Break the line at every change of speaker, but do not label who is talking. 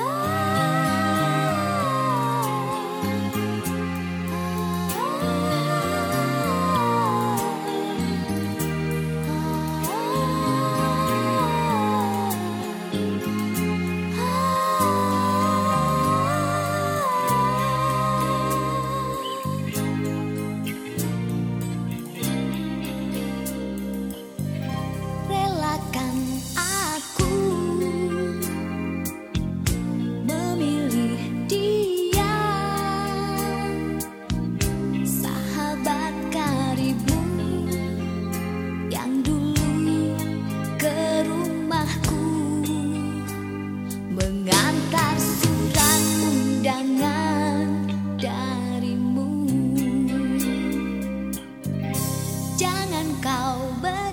Ooh. 告白